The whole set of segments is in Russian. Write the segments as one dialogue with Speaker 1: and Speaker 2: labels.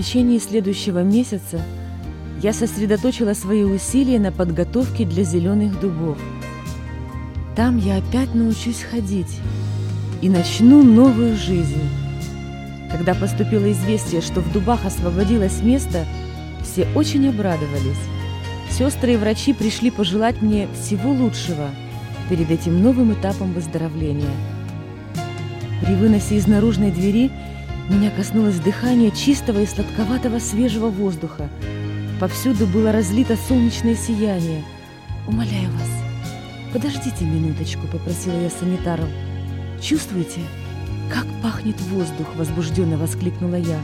Speaker 1: течение следующего месяца я сосредоточила свои усилия на подготовке для зеленых дубов. Там я опять научусь ходить и начну новую жизнь. Когда поступило известие, что в дубах освободилось место, все очень обрадовались. Сестры и врачи пришли пожелать мне всего лучшего перед этим новым этапом выздоровления. При выносе из наружной двери меня коснулось дыхание чистого и сладковатого свежего воздуха. Повсюду было разлито солнечное сияние. «Умоляю вас, подождите минуточку», — попросила я санитаров. «Чувствуете, как пахнет воздух?» — возбужденно воскликнула я.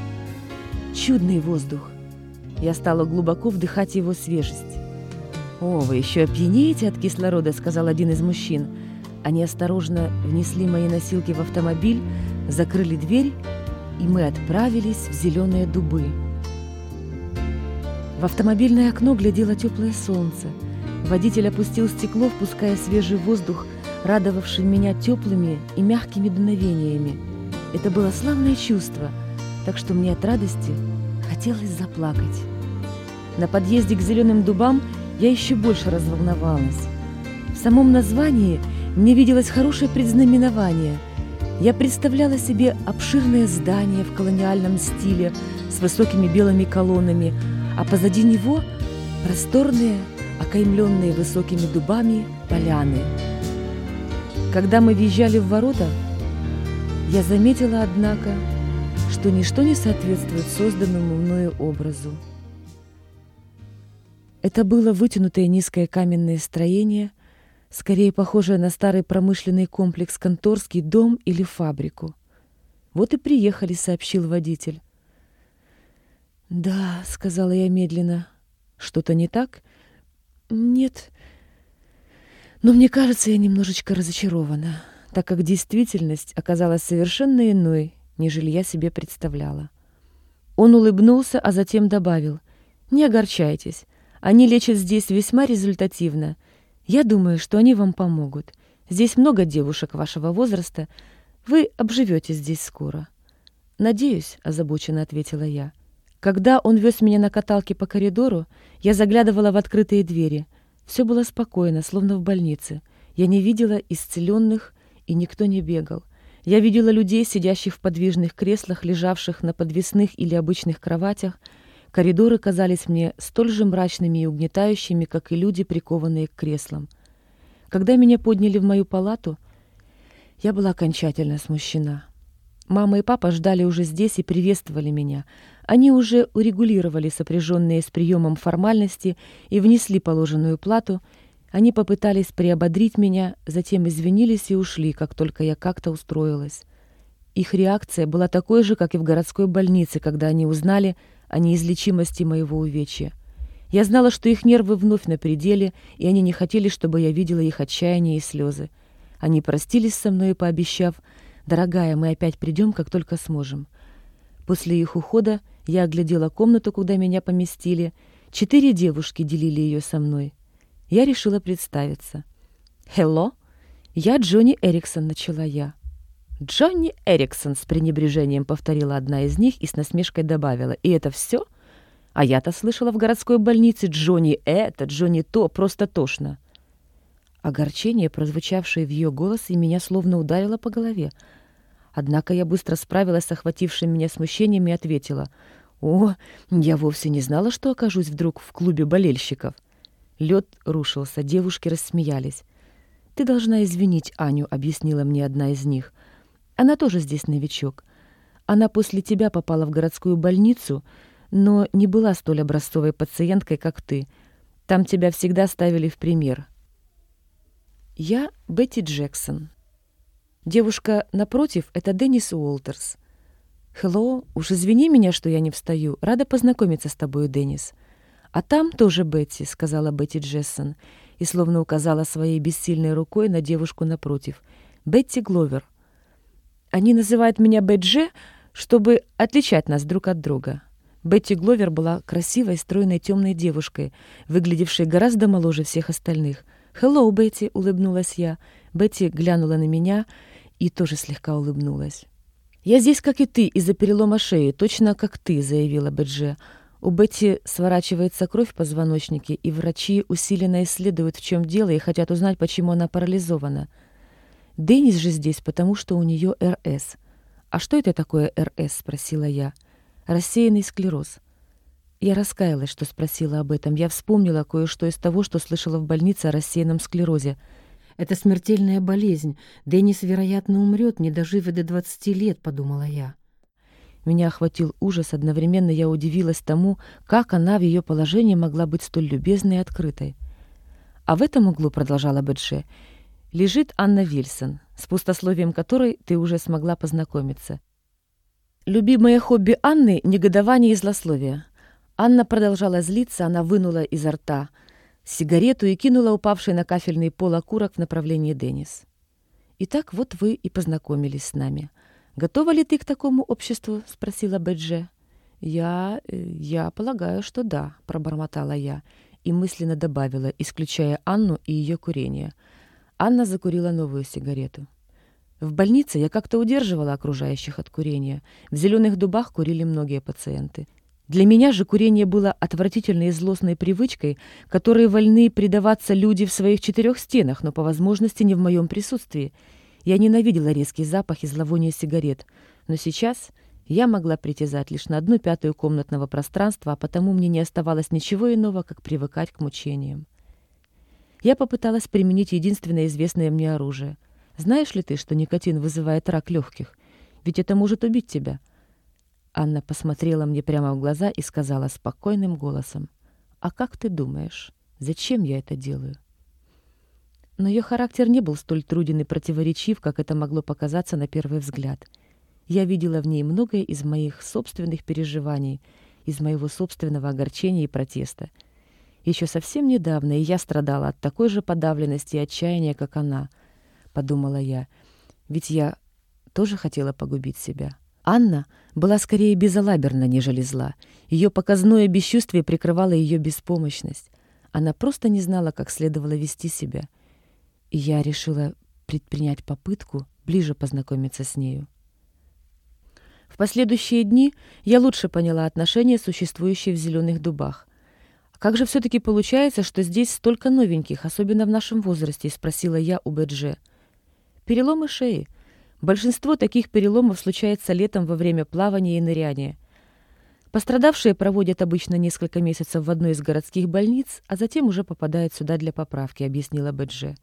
Speaker 1: «Чудный воздух!» Я стала глубоко вдыхать его свежесть. «О, вы еще опьянеете от кислорода», — сказал один из мужчин. Они осторожно внесли мои носилки в автомобиль, закрыли дверь, и мы отправились в зеленые дубы. В автомобильное окно глядело теплое солнце. Водитель опустил стекло, впуская свежий воздух, радовавший меня теплыми и мягкими дуновениями. Это было славное чувство, так что мне от радости хотелось заплакать. На подъезде к зеленым дубам я еще больше разволновалась. В самом названии мне виделось хорошее предзнаменование. Я представляла себе обширное здание в колониальном стиле с высокими белыми колоннами, а позади него просторные, окаймленные высокими дубами поляны. Когда мы въезжали в ворота, я заметила, однако, что ничто не соответствует созданному мною образу. Это было вытянутое низкое каменное строение, скорее похожее на старый промышленный комплекс «Конторский дом» или фабрику. «Вот и приехали», — сообщил водитель. «Да», — сказала я медленно. «Что-то не так?» «Нет. Но мне кажется, я немножечко разочарована, так как действительность оказалась совершенно иной, нежели я себе представляла». Он улыбнулся, а затем добавил. «Не огорчайтесь. Они лечат здесь весьма результативно. Я думаю, что они вам помогут. Здесь много девушек вашего возраста. Вы обживете здесь скоро». «Надеюсь», — озабоченно ответила я. Когда он вез меня на каталке по коридору, я заглядывала в открытые двери. Все было спокойно, словно в больнице. Я не видела исцеленных, и никто не бегал. Я видела людей, сидящих в подвижных креслах, лежавших на подвесных или обычных кроватях, Коридоры казались мне столь же мрачными и угнетающими, как и люди, прикованные к креслам. Когда меня подняли в мою палату, я была окончательно смущена. Мама и папа ждали уже здесь и приветствовали меня. Они уже урегулировали сопряженные с приемом формальности и внесли положенную плату. Они попытались приободрить меня, затем извинились и ушли, как только я как-то устроилась. Их реакция была такой же, как и в городской больнице, когда они узнали, о неизлечимости моего увечья. Я знала, что их нервы вновь на пределе, и они не хотели, чтобы я видела их отчаяние и слезы. Они простились со мной, пообещав, «Дорогая, мы опять придем, как только сможем». После их ухода я оглядела комнату, куда меня поместили. Четыре девушки делили ее со мной. Я решила представиться. «Хелло, я Джонни Эриксон», — начала я. «Джонни Эриксон», — с пренебрежением повторила одна из них и с насмешкой добавила. «И это все? А я-то слышала в городской больнице Джонни это, Джонни то, просто тошно». Огорчение, прозвучавшее в ее голосе, меня словно ударило по голове. Однако я быстро справилась с охватившим меня смущением и ответила. «О, я вовсе не знала, что окажусь вдруг в клубе болельщиков». Лед рушился, девушки рассмеялись. «Ты должна извинить Аню», — объяснила мне одна из них. Она тоже здесь новичок. Она после тебя попала в городскую больницу, но не была столь образцовой пациенткой, как ты. Там тебя всегда ставили в пример. Я Бетти Джексон. Девушка напротив — это Деннис Уолтерс. «Хелло, уж извини меня, что я не встаю. Рада познакомиться с тобой, Деннис». «А там тоже Бетти», — сказала Бетти Джессон, и словно указала своей бессильной рукой на девушку напротив. «Бетти Гловер». Они называют меня Бэджи, чтобы отличать нас друг от друга. Бетти Гловер была красивой, стройной, темной девушкой, выглядевшей гораздо моложе всех остальных. «Хеллоу, Бетти!» — улыбнулась я. Бетти глянула на меня и тоже слегка улыбнулась. «Я здесь, как и ты, из-за перелома шеи, точно как ты», — заявила Бедже. У Бетти сворачивается кровь в позвоночнике, и врачи усиленно исследуют, в чем дело, и хотят узнать, почему она парализована. Деннис же здесь, потому что у нее РС. «А что это такое РС?» — спросила я. «Рассеянный склероз». Я раскаялась, что спросила об этом. Я вспомнила кое-что из того, что слышала в больнице о рассеянном склерозе. «Это смертельная болезнь. Деннис, вероятно, умрет, не дожив до 20 лет», — подумала я. Меня охватил ужас, одновременно я удивилась тому, как она в ее положении могла быть столь любезной и открытой. А в этом углу, продолжала Бетше, лежит Анна Вильсон, с пустословием которой ты уже смогла познакомиться. Любимое хобби Анны — негодование и злословие. Анна продолжала злиться, она вынула изо рта сигарету и кинула упавший на кафельный пол окурок в направлении Деннис. «Итак, вот вы и познакомились с нами. Готова ли ты к такому обществу?» — спросила Бэдже. «Я... Э, я полагаю, что да», — пробормотала я и мысленно добавила, исключая Анну и ее курение. Анна закурила новую сигарету. В больнице я как-то удерживала окружающих от курения. В зеленых дубах курили многие пациенты. Для меня же курение было отвратительной и злостной привычкой, которой вольны предаваться люди в своих четырех стенах, но по возможности не в моем присутствии. Я ненавидела резкий запах и зловоние сигарет, но сейчас я могла притязать лишь на одну пятую комнатного пространства, а потому мне не оставалось ничего иного, как привыкать к мучениям. Я попыталась применить единственное известное мне оружие. Знаешь ли ты, что никотин вызывает рак легких? Ведь это может убить тебя — Анна посмотрела мне прямо в глаза и сказала спокойным голосом, «А как ты думаешь, зачем я это делаю?» Но ее характер не был столь труден и противоречив, как это могло показаться на первый взгляд. Я видела в ней многое из моих собственных переживаний, из моего собственного огорчения и протеста. Еще совсем недавно и я страдала от такой же подавленности и отчаяния, как она, подумала я, ведь я тоже хотела погубить себя. Анна была скорее безалаберна, нежели зла. Ее показное бесчувствие прикрывало ее беспомощность. Она просто не знала, как следовало вести себя. И я решила предпринять попытку ближе познакомиться с нею. В последующие дни я лучше поняла отношения, существующие в зеленых дубах. «Как же все-таки получается, что здесь столько новеньких, особенно в нашем возрасте?» — спросила я у Бэдже. «Переломы шеи», Большинство таких переломов случается летом во время плавания и ныряния. Пострадавшие проводят обычно несколько месяцев в одной из городских больниц, а затем уже попадают сюда для поправки, объяснила Бэдже.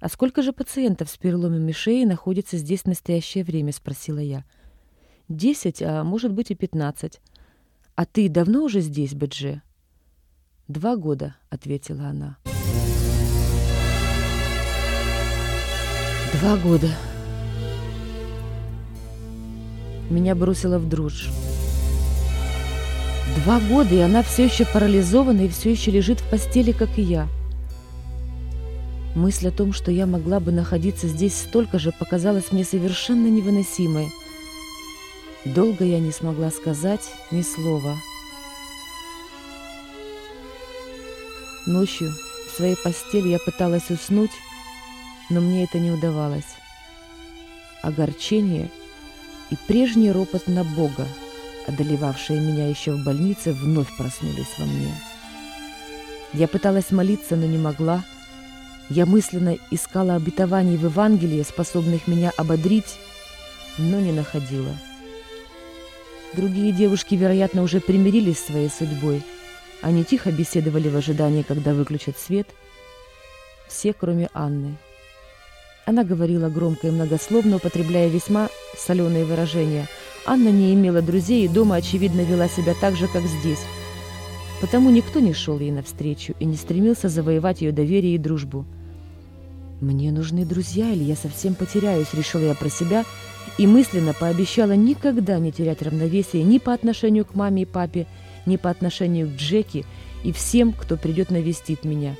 Speaker 1: «А сколько же пациентов с переломами шеи находится здесь в настоящее время?» – спросила я. «Десять, а может быть и пятнадцать. А ты давно уже здесь, Бэдже?» «Два года», — ответила она. «Два года», меня бросило в дрожь. Два года, и она все еще парализована и все еще лежит в постели, как и я. Мысль о том, что я могла бы находиться здесь столько же, показалась мне совершенно невыносимой. Долго я не смогла сказать ни слова. Ночью в своей постели я пыталась уснуть, но мне это не удавалось. Огорчение — и прежний ропот на Бога, одолевавшие меня еще в больнице, вновь проснулись во мне. Я пыталась молиться, но не могла. Я мысленно искала обетований в Евангелии, способных меня ободрить, но не находила. Другие девушки, вероятно, уже примирились с своей судьбой. Они тихо беседовали в ожидании, когда выключат свет. Все, кроме Анны. Она говорила громко и многословно, употребляя весьма соленые выражения. Анна не имела друзей и дома, очевидно, вела себя так же, как здесь. Потому никто не шел ей навстречу и не стремился завоевать ее доверие и дружбу. «Мне нужны друзья, или я совсем потеряюсь», — решила я про себя и мысленно пообещала никогда не терять равновесие ни по отношению к маме и папе, ни по отношению к Джеки и всем, кто придет навестит меня.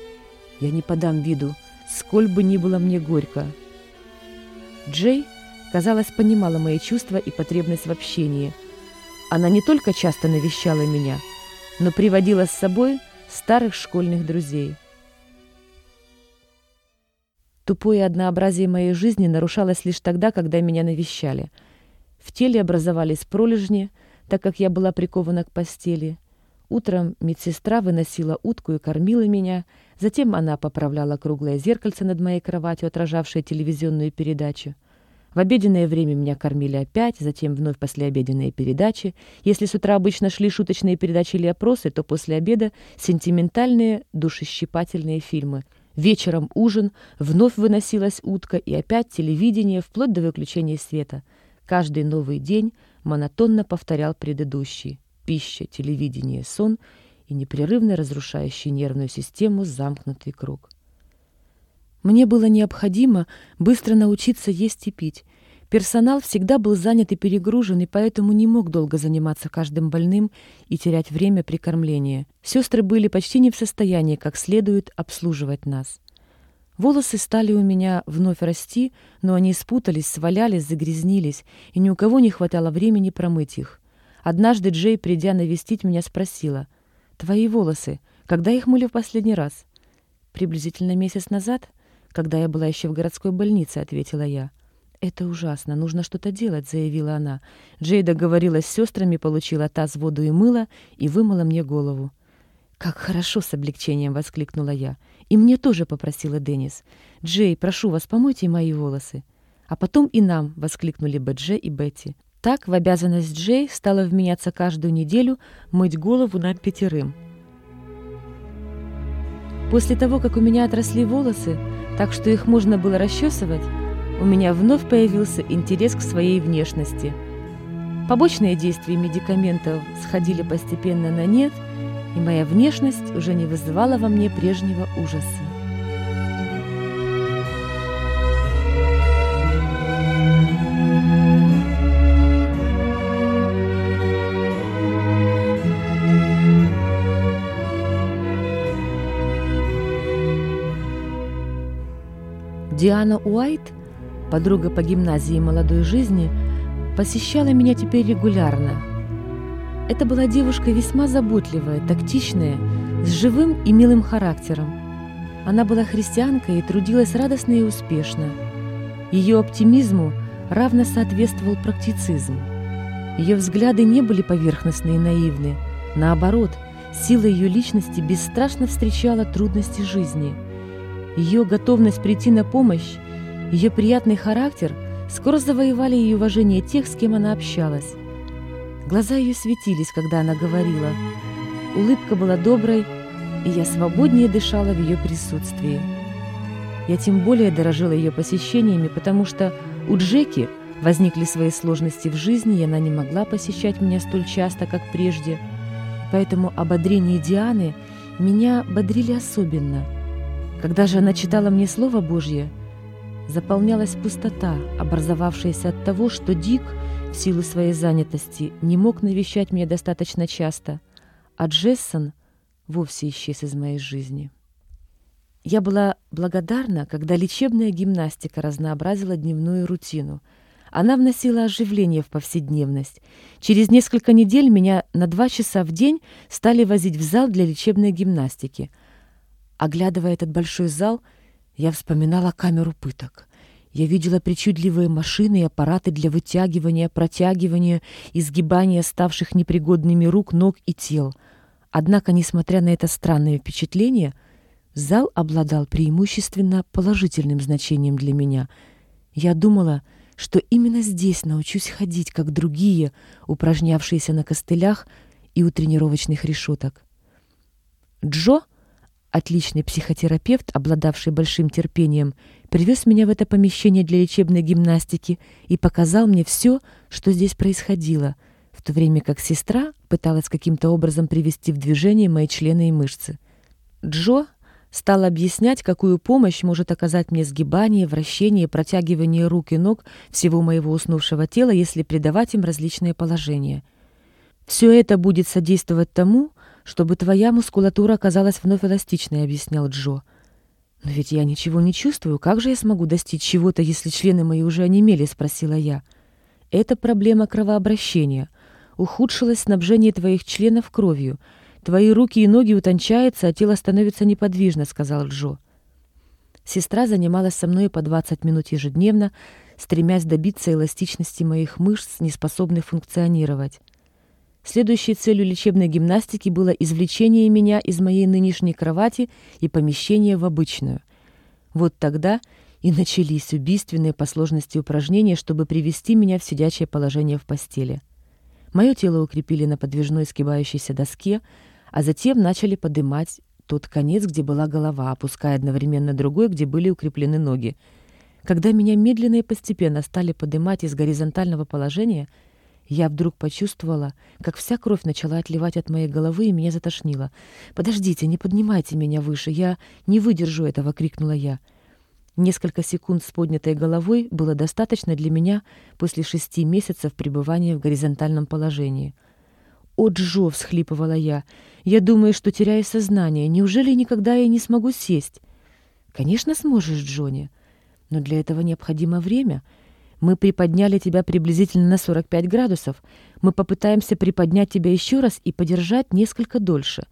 Speaker 1: Я не подам виду, сколь бы ни было мне горько. Джей, казалось, понимала мои чувства и потребность в общении. Она не только часто навещала меня, но приводила с собой старых школьных друзей. Тупое однообразие моей жизни нарушалось лишь тогда, когда меня навещали. В теле образовались пролежни, так как я была прикована к постели. Утром медсестра выносила утку и кормила меня, затем она поправляла круглое зеркальце над моей кроватью, отражавшее телевизионную передачу. В обеденное время меня кормили опять, затем вновь послеобеденные передачи. Если с утра обычно шли шуточные передачи или опросы, то после обеда сентиментальные, душещипательные фильмы. Вечером ужин, вновь выносилась утка и опять телевидение, вплоть до выключения света. Каждый новый день монотонно повторял предыдущий. Пища, телевидение, сон и непрерывно разрушающий нервную систему замкнутый круг. Мне было необходимо быстро научиться есть и пить. Персонал всегда был занят и перегружен, и поэтому не мог долго заниматься каждым больным и терять время при кормлении. Сестры были почти не в состоянии как следует обслуживать нас. Волосы стали у меня вновь расти, но они спутались, свалялись, загрязнились, и ни у кого не хватало времени промыть их. Однажды Джей, придя навестить меня, спросила, «Твои волосы, когда их мыли в последний раз?» «Приблизительно месяц назад», когда я была еще в городской больнице», — ответила я. «Это ужасно, нужно что-то делать», — заявила она. Джей договорилась с сестрами, получила таз, воду и мыло и вымыла мне голову. «Как хорошо!» — с облегчением воскликнула я. «И мне тоже», — попросила Деннис. «Джей, прошу вас, помойте мои волосы». «А потом и нам!» — воскликнули Бэдже и Бетти. Так в обязанность Джей стало вменяться каждую неделю мыть голову нам пятерым. После того, как у меня отросли волосы, так что их можно было расчесывать, у меня вновь появился интерес к своей внешности. Побочные действия медикаментов сходили постепенно на нет, и моя внешность уже не вызывала во мне прежнего ужаса. Диана Уайт, подруга по гимназии молодой жизни, посещала меня теперь регулярно. Это была девушка весьма заботливая, тактичная, с живым и милым характером. Она была христианкой и трудилась радостно и успешно. Ее оптимизму равно соответствовал практицизм. Ее взгляды не были поверхностны и наивны. Наоборот, сила ее личности бесстрашно встречала трудности жизни – ее готовность прийти на помощь, ее приятный характер скоро завоевали ее уважение тех, с кем она общалась. Глаза ее светились, когда она говорила. Улыбка была доброй, и я свободнее дышала в ее присутствии. Я тем более дорожила ее посещениями, потому что у Джеки возникли свои сложности в жизни, и она не могла посещать меня столь часто, как прежде. Поэтому ободрение Дианы меня бодрили особенно – когда же она читала мне Слово Божье, заполнялась пустота, образовавшаяся от того, что Дик, в силу своей занятости, не мог навещать меня достаточно часто, а Джессон вовсе исчез из моей жизни. Я была благодарна, когда лечебная гимнастика разнообразила дневную рутину. Она вносила оживление в повседневность. Через несколько недель меня на два часа в день стали возить в зал для лечебной гимнастики – Оглядывая этот большой зал, я вспоминала камеру пыток. Я видела причудливые машины и аппараты для вытягивания, протягивания, изгибания ставших непригодными рук, ног и тел. Однако, несмотря на это странное впечатление, зал обладал преимущественно положительным значением для меня. Я думала, что именно здесь научусь ходить, как другие, упражнявшиеся на костылях и у тренировочных решеток. Джо — Отличный психотерапевт, обладавший большим терпением, привез меня в это помещение для лечебной гимнастики и показал мне все, что здесь происходило, в то время как сестра пыталась каким-то образом привести в движение мои члены и мышцы. Джо стал объяснять, какую помощь может оказать мне сгибание, вращение, протягивание рук и ног всего моего уснувшего тела, если придавать им различные положения. Все это будет содействовать тому, чтобы твоя мускулатура оказалась вновь эластичной», — объяснял Джо. «Но ведь я ничего не чувствую. Как же я смогу достичь чего-то, если члены мои уже онемели?» — спросила я. «Это проблема кровообращения. Ухудшилось снабжение твоих членов кровью. Твои руки и ноги утончаются, а тело становится неподвижно», — сказал Джо. Сестра занималась со мной по 20 минут ежедневно, стремясь добиться эластичности моих мышц, не способных функционировать. Следующей целью лечебной гимнастики было извлечение меня из моей нынешней кровати и помещение в обычную. Вот тогда и начались убийственные по сложности упражнения, чтобы привести меня в сидячее положение в постели. Мое тело укрепили на подвижной сгибающейся доске, а затем начали поднимать тот конец, где была голова, опуская одновременно другой, где были укреплены ноги. Когда меня медленно и постепенно стали поднимать из горизонтального положения, я вдруг почувствовала, как вся кровь начала отливать от моей головы, и меня затошнило. «Подождите, не поднимайте меня выше, я не выдержу этого!» — крикнула я. Несколько секунд с поднятой головой было достаточно для меня после шести месяцев пребывания в горизонтальном положении. «О, Джо!» — всхлипывала я. «Я думаю, что теряю сознание. Неужели никогда я не смогу сесть?» «Конечно сможешь, Джонни. Но для этого необходимо время. Мы приподняли тебя приблизительно на 45 градусов. Мы попытаемся приподнять тебя еще раз и подержать несколько дольше.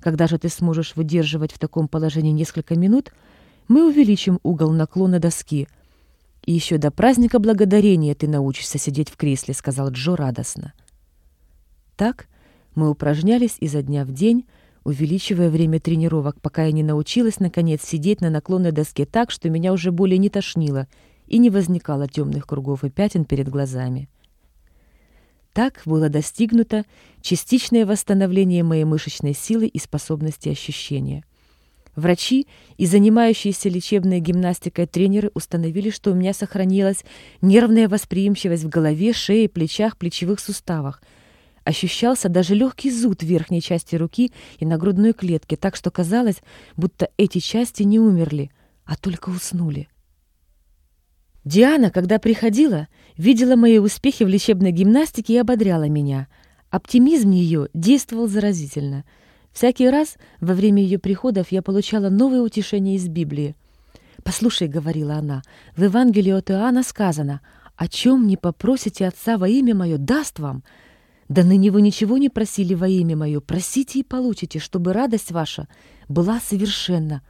Speaker 1: Когда же ты сможешь выдерживать в таком положении несколько минут — мы увеличим угол наклона доски. И еще до праздника благодарения ты научишься сидеть в кресле, сказал Джо радостно. Так мы упражнялись изо дня в день, увеличивая время тренировок, пока я не научилась, наконец, сидеть на наклонной доске так, что меня уже более не тошнило и не возникало темных кругов и пятен перед глазами. Так было достигнуто частичное восстановление моей мышечной силы и способности ощущения. Врачи и занимающиеся лечебной гимнастикой тренеры установили, что у меня сохранилась нервная восприимчивость в голове, шее, плечах, плечевых суставах. Ощущался даже легкий зуд в верхней части руки и на грудной клетке, так что казалось, будто эти части не умерли, а только уснули. Диана, когда приходила, видела мои успехи в лечебной гимнастике и ободряла меня. Оптимизм ее действовал заразительно — Всякий раз во время ее приходов я получала новые утешения из Библии. «Послушай», — говорила она, — «в Евангелии от Иоанна сказано, «О чем не попросите Отца во имя Мое, даст вам». Да ныне вы ничего не просили во имя Мое, просите и получите, чтобы радость ваша была совершенна.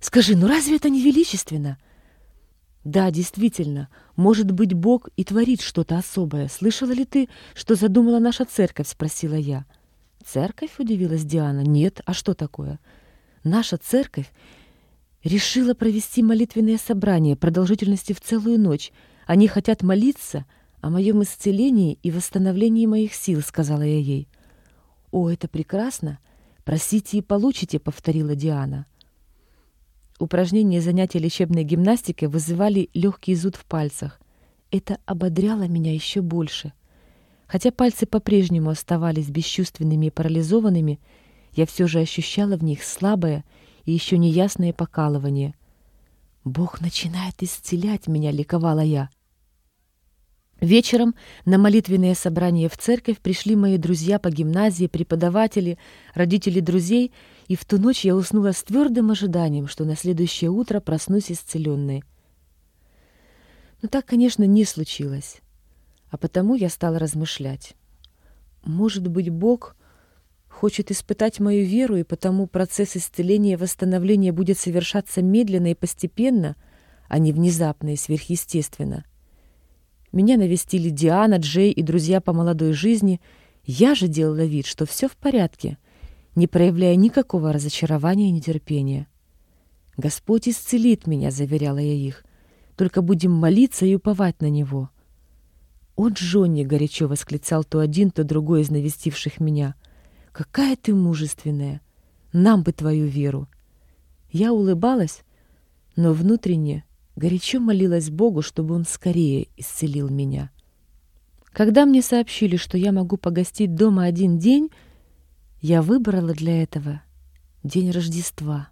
Speaker 1: Скажи, ну разве это не величественно?» Да, действительно, может быть, Бог и творит что-то особое. Слышала ли ты, что задумала наша церковь, спросила я. «Церковь?» — удивилась Диана. «Нет, а что такое?» «Наша церковь решила провести молитвенное собрание продолжительности в целую ночь. Они хотят молиться о моем исцелении и восстановлении моих сил», — сказала я ей. «О, это прекрасно! Просите и получите», — повторила Диана. Упражнения и занятия лечебной гимнастикой вызывали легкий зуд в пальцах. Это ободряло меня еще больше — Хотя пальцы по-прежнему оставались бесчувственными и парализованными, я все же ощущала в них слабое и еще неясное покалывание. «Бог начинает исцелять меня», — ликовала я. Вечером на молитвенное собрание в церковь пришли мои друзья по гимназии, преподаватели, родители друзей, и в ту ночь я уснула с твердым ожиданием, что на следующее утро проснусь исцеленной. Но так, конечно, не случилось. А потому я стала размышлять. Может быть, Бог хочет испытать мою веру, и потому процесс исцеления и восстановления будет совершаться медленно и постепенно, а не внезапно и сверхъестественно. Меня навестили Диана, Джей и друзья по молодой жизни. Я же делала вид, что все в порядке, не проявляя никакого разочарования и нетерпения. «Господь исцелит меня», — заверяла я их. «Только будем молиться и уповать на Него». «О, Джонни!» — горячо восклицал то один, то другой из навестивших меня. «Какая ты мужественная! Нам бы твою веру!» Я улыбалась, но внутренне горячо молилась Богу, чтобы Он скорее исцелил меня. Когда мне сообщили, что я могу погостить дома один день, я выбрала для этого день Рождества —